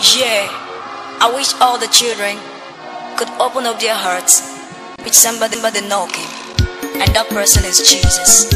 Yeah, I wish all the children could open up their hearts with somebody knocking, and that person is Jesus.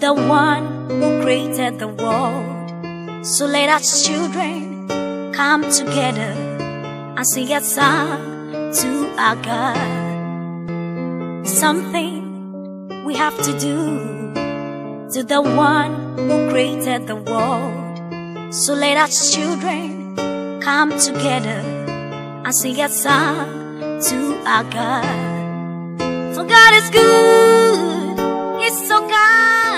the one who created the world. So let us children come together and sing a song to our God. Something we have to do to the one who created the world. So let us children come together and sing a song to our God. For God is good, He's so kind.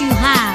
you high.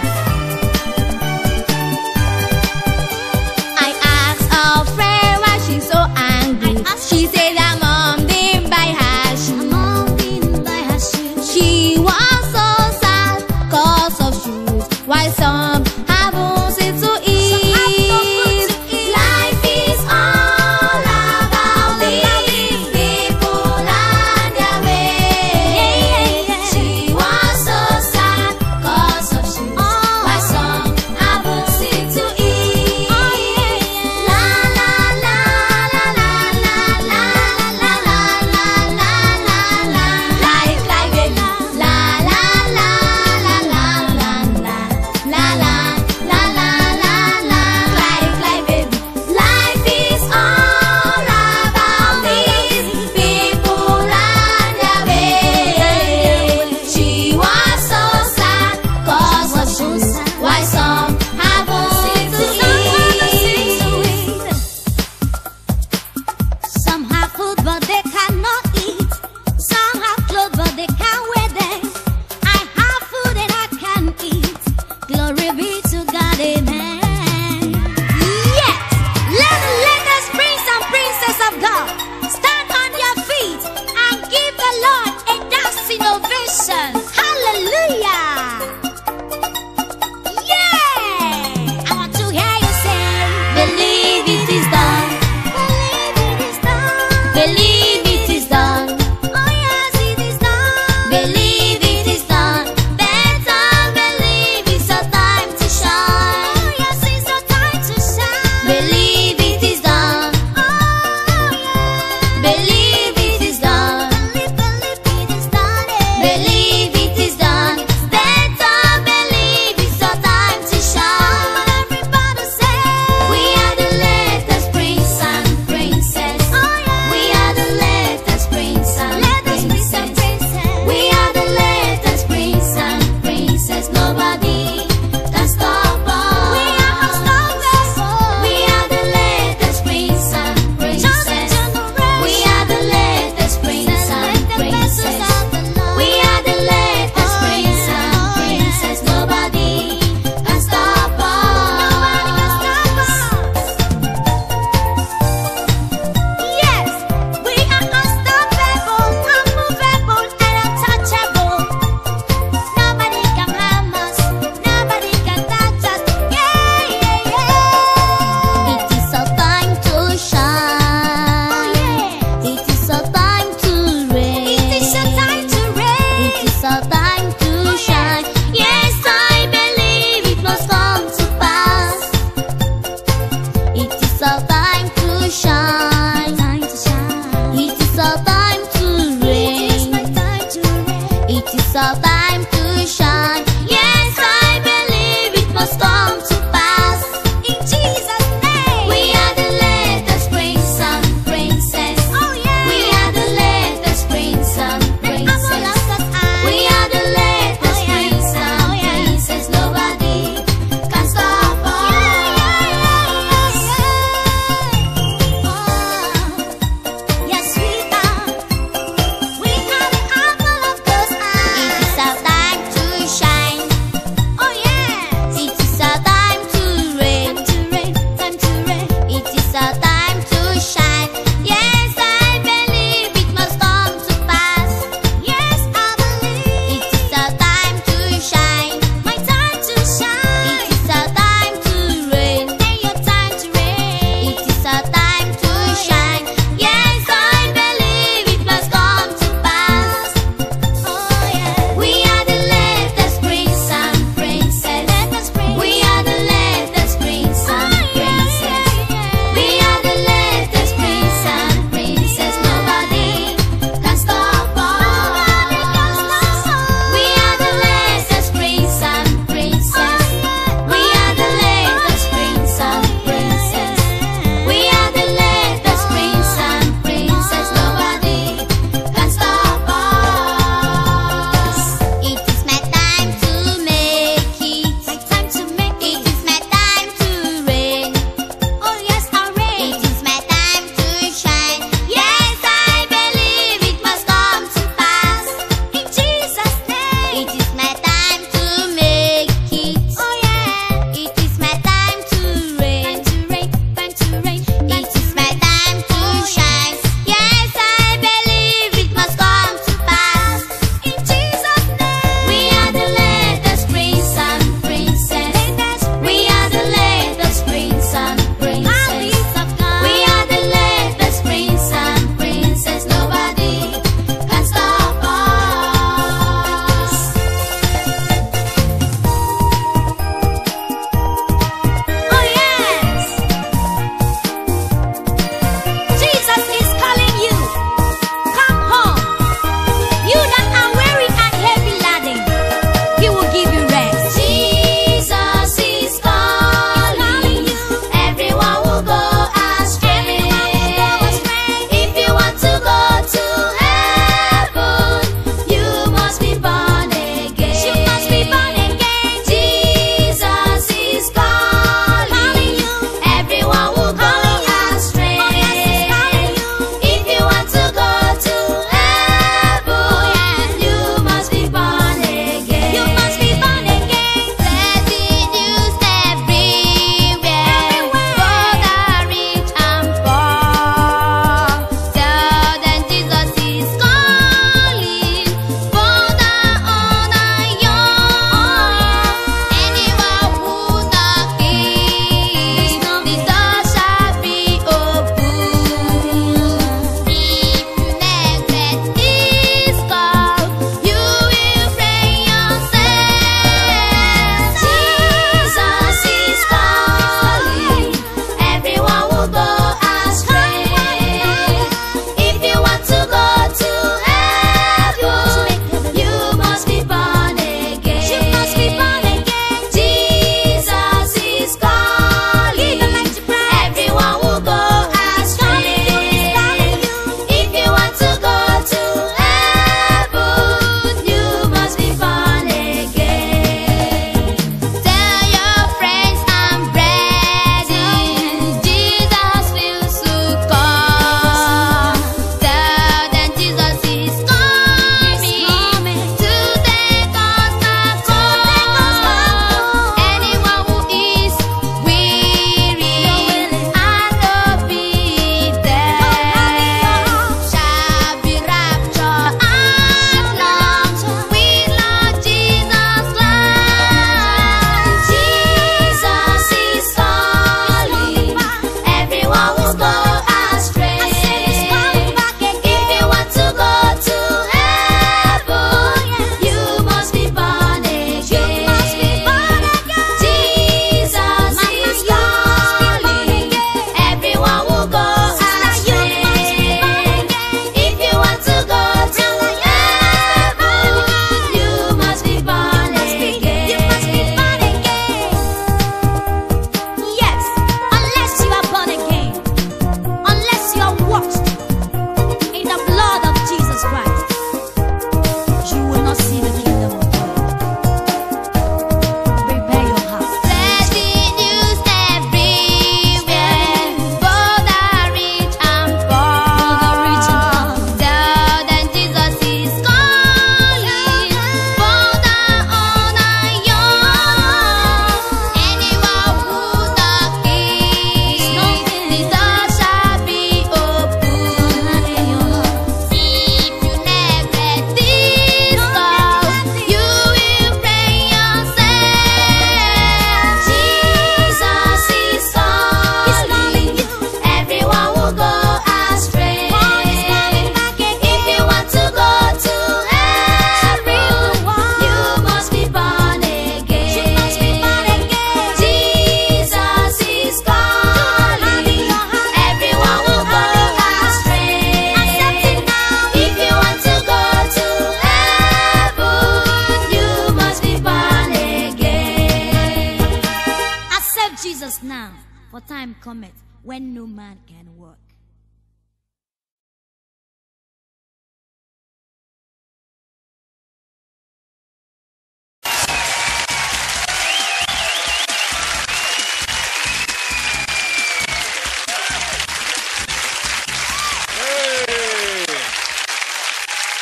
Use us now, for time cometh when no man can work.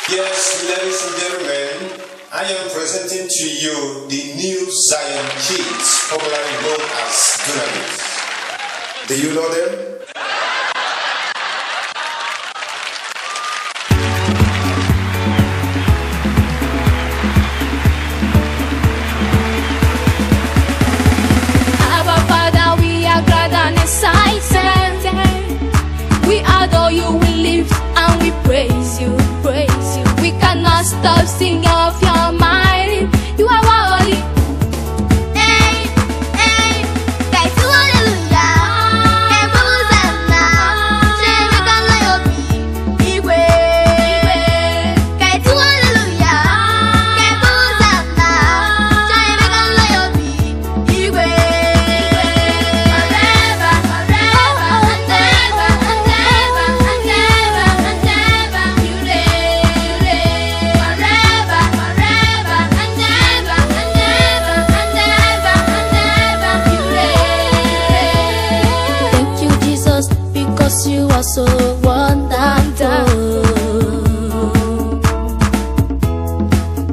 Yes, ladies and gentlemen, I am presenting to you the new Zion Kids, popularly known as Dunamis. Do you know them? We adore you, we and we praise you, praise you. We cannot stop singing of your you are so wonderful.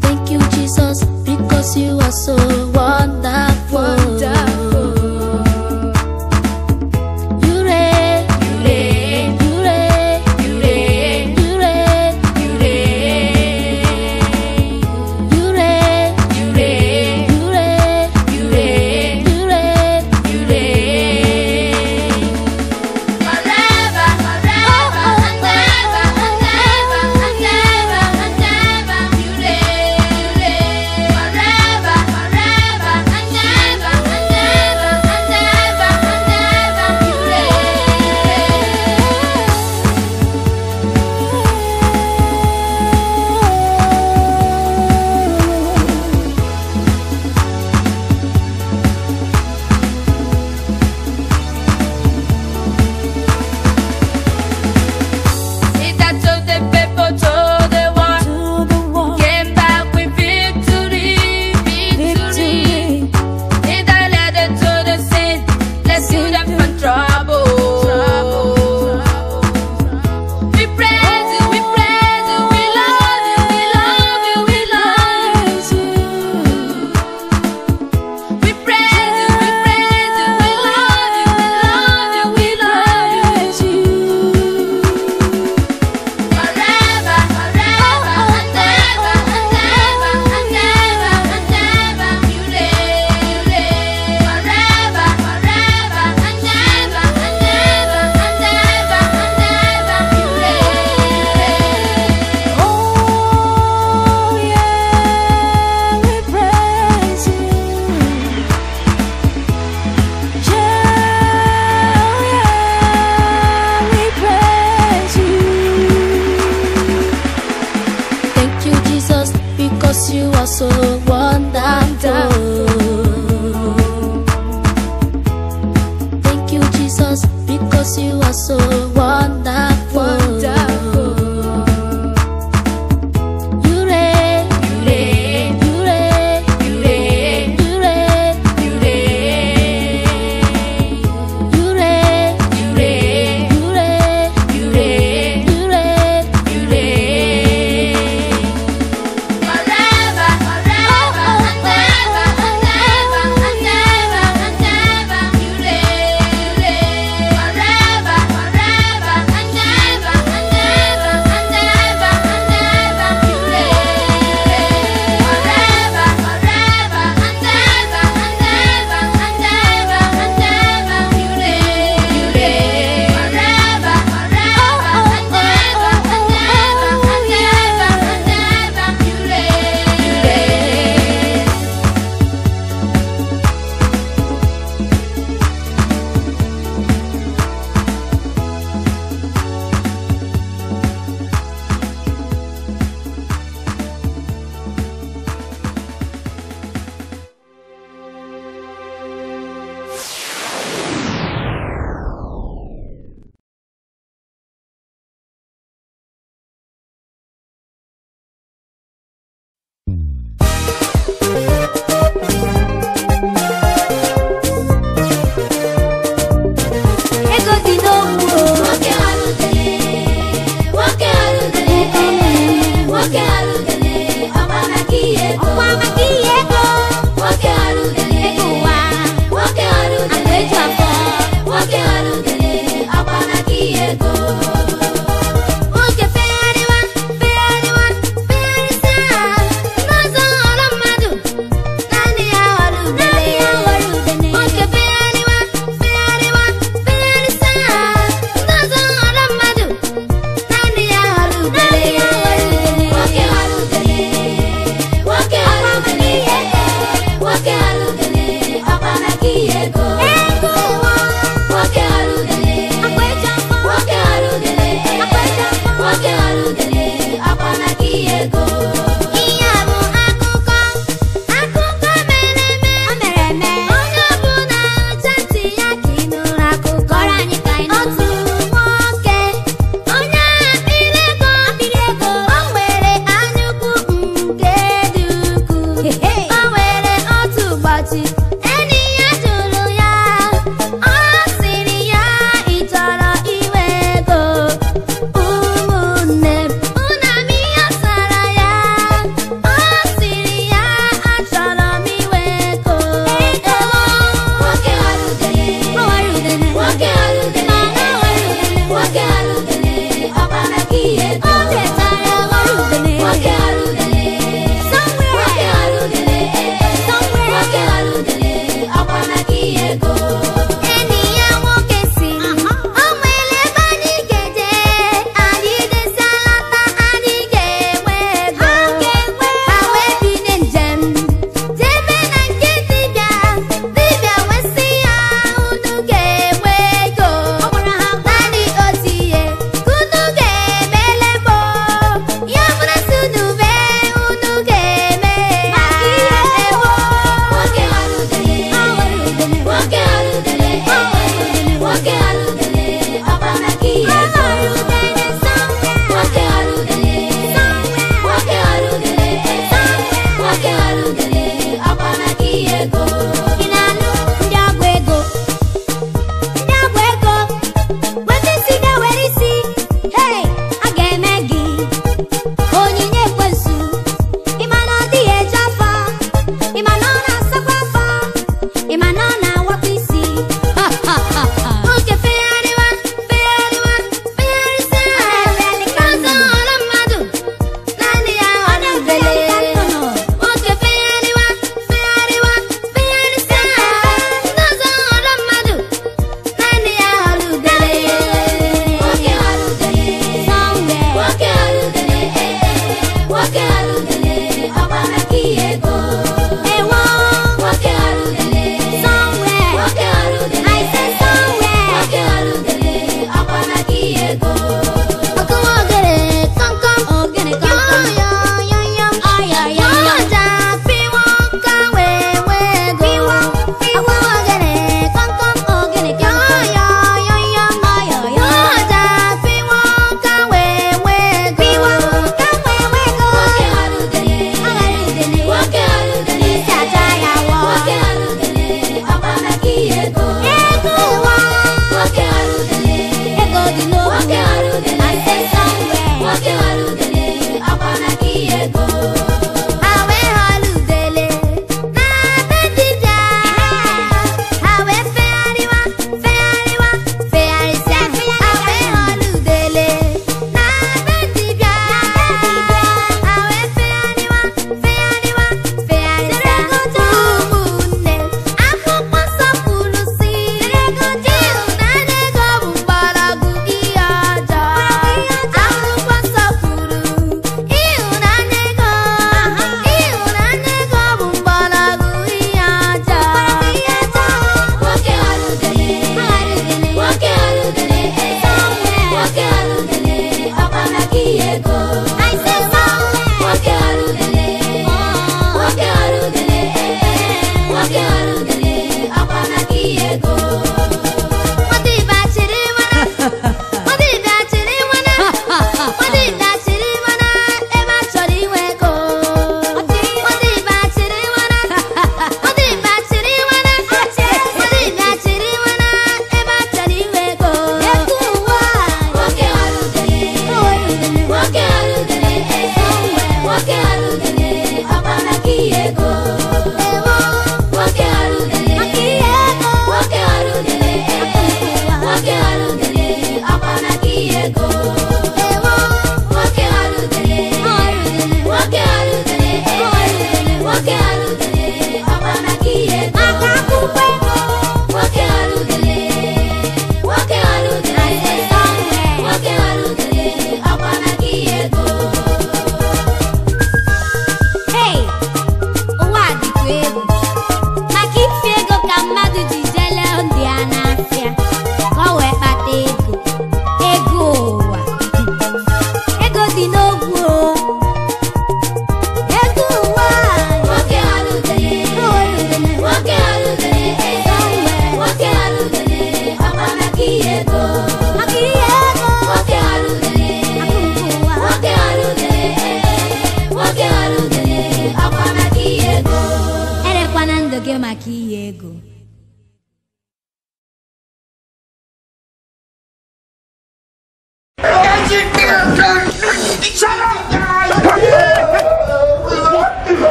Thank you, Jesus, because you are so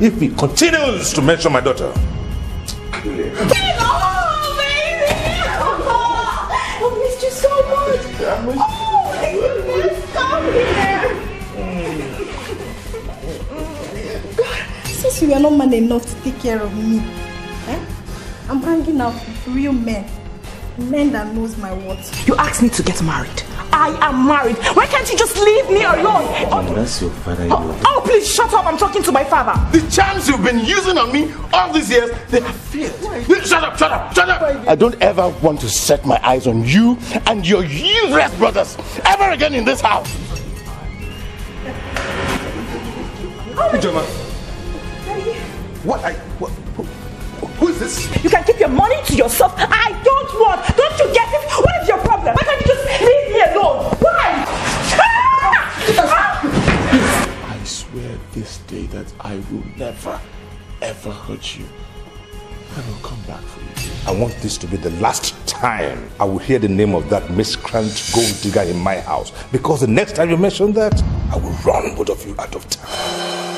if he continues to mention my daughter, Oh, baby! Oh, I missed you so much. Oh, my goodness. Come here. God, since you are not man enough to take care of me, eh? I'm hanging out with real men. Men that knows my worth. You asked me to get married. I am married. Why can't you just leave me alone? Oh, that's your father. oh, oh, please shut up. I'm talking to my father. The charms you've been using on me all these years, they have failed. Shut up, shut up, shut up. I don't ever want to set my eyes on you and your useless brothers ever again in this house. Oh, Ijoma, what I, what, who, who is this? You can keep your money to yourself. I don't want. Don't you get it? What is your problem? Why can't you just leave? Why? I swear this day that I will never, ever hurt you. I will come back for you. I want this to be the last time I will hear the name of that miscreant gold digger in my house. Because the next time you mention that, I will run both of you out of town.